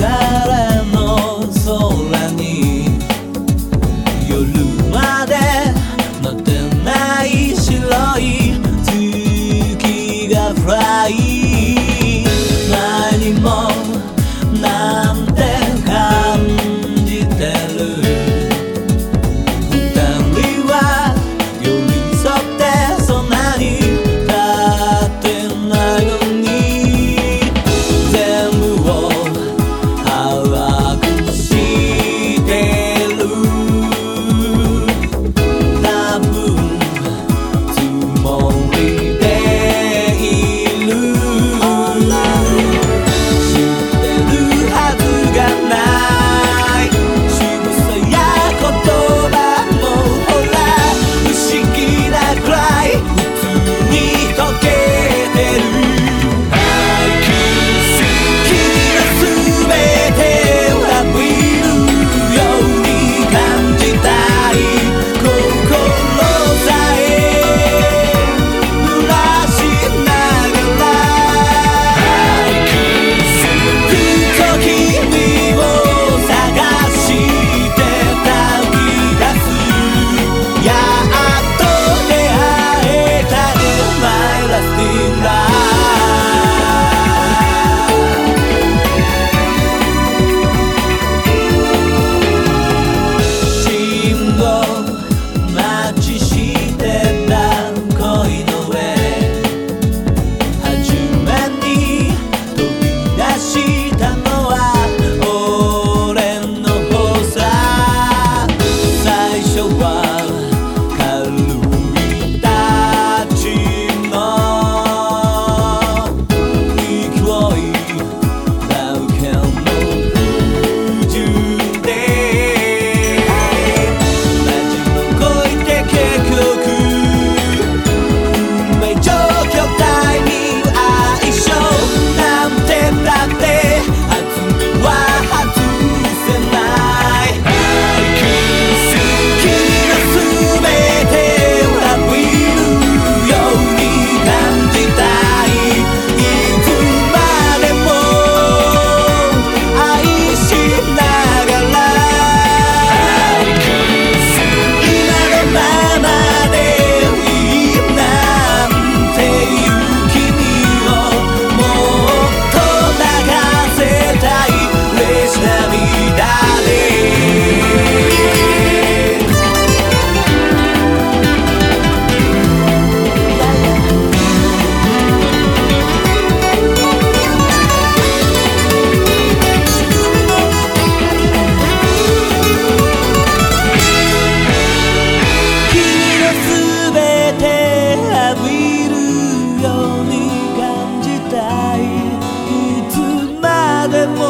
黄昏の空に夜まで待てない白い月がフライ de por